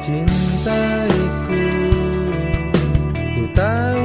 mencintaiku Ku tahu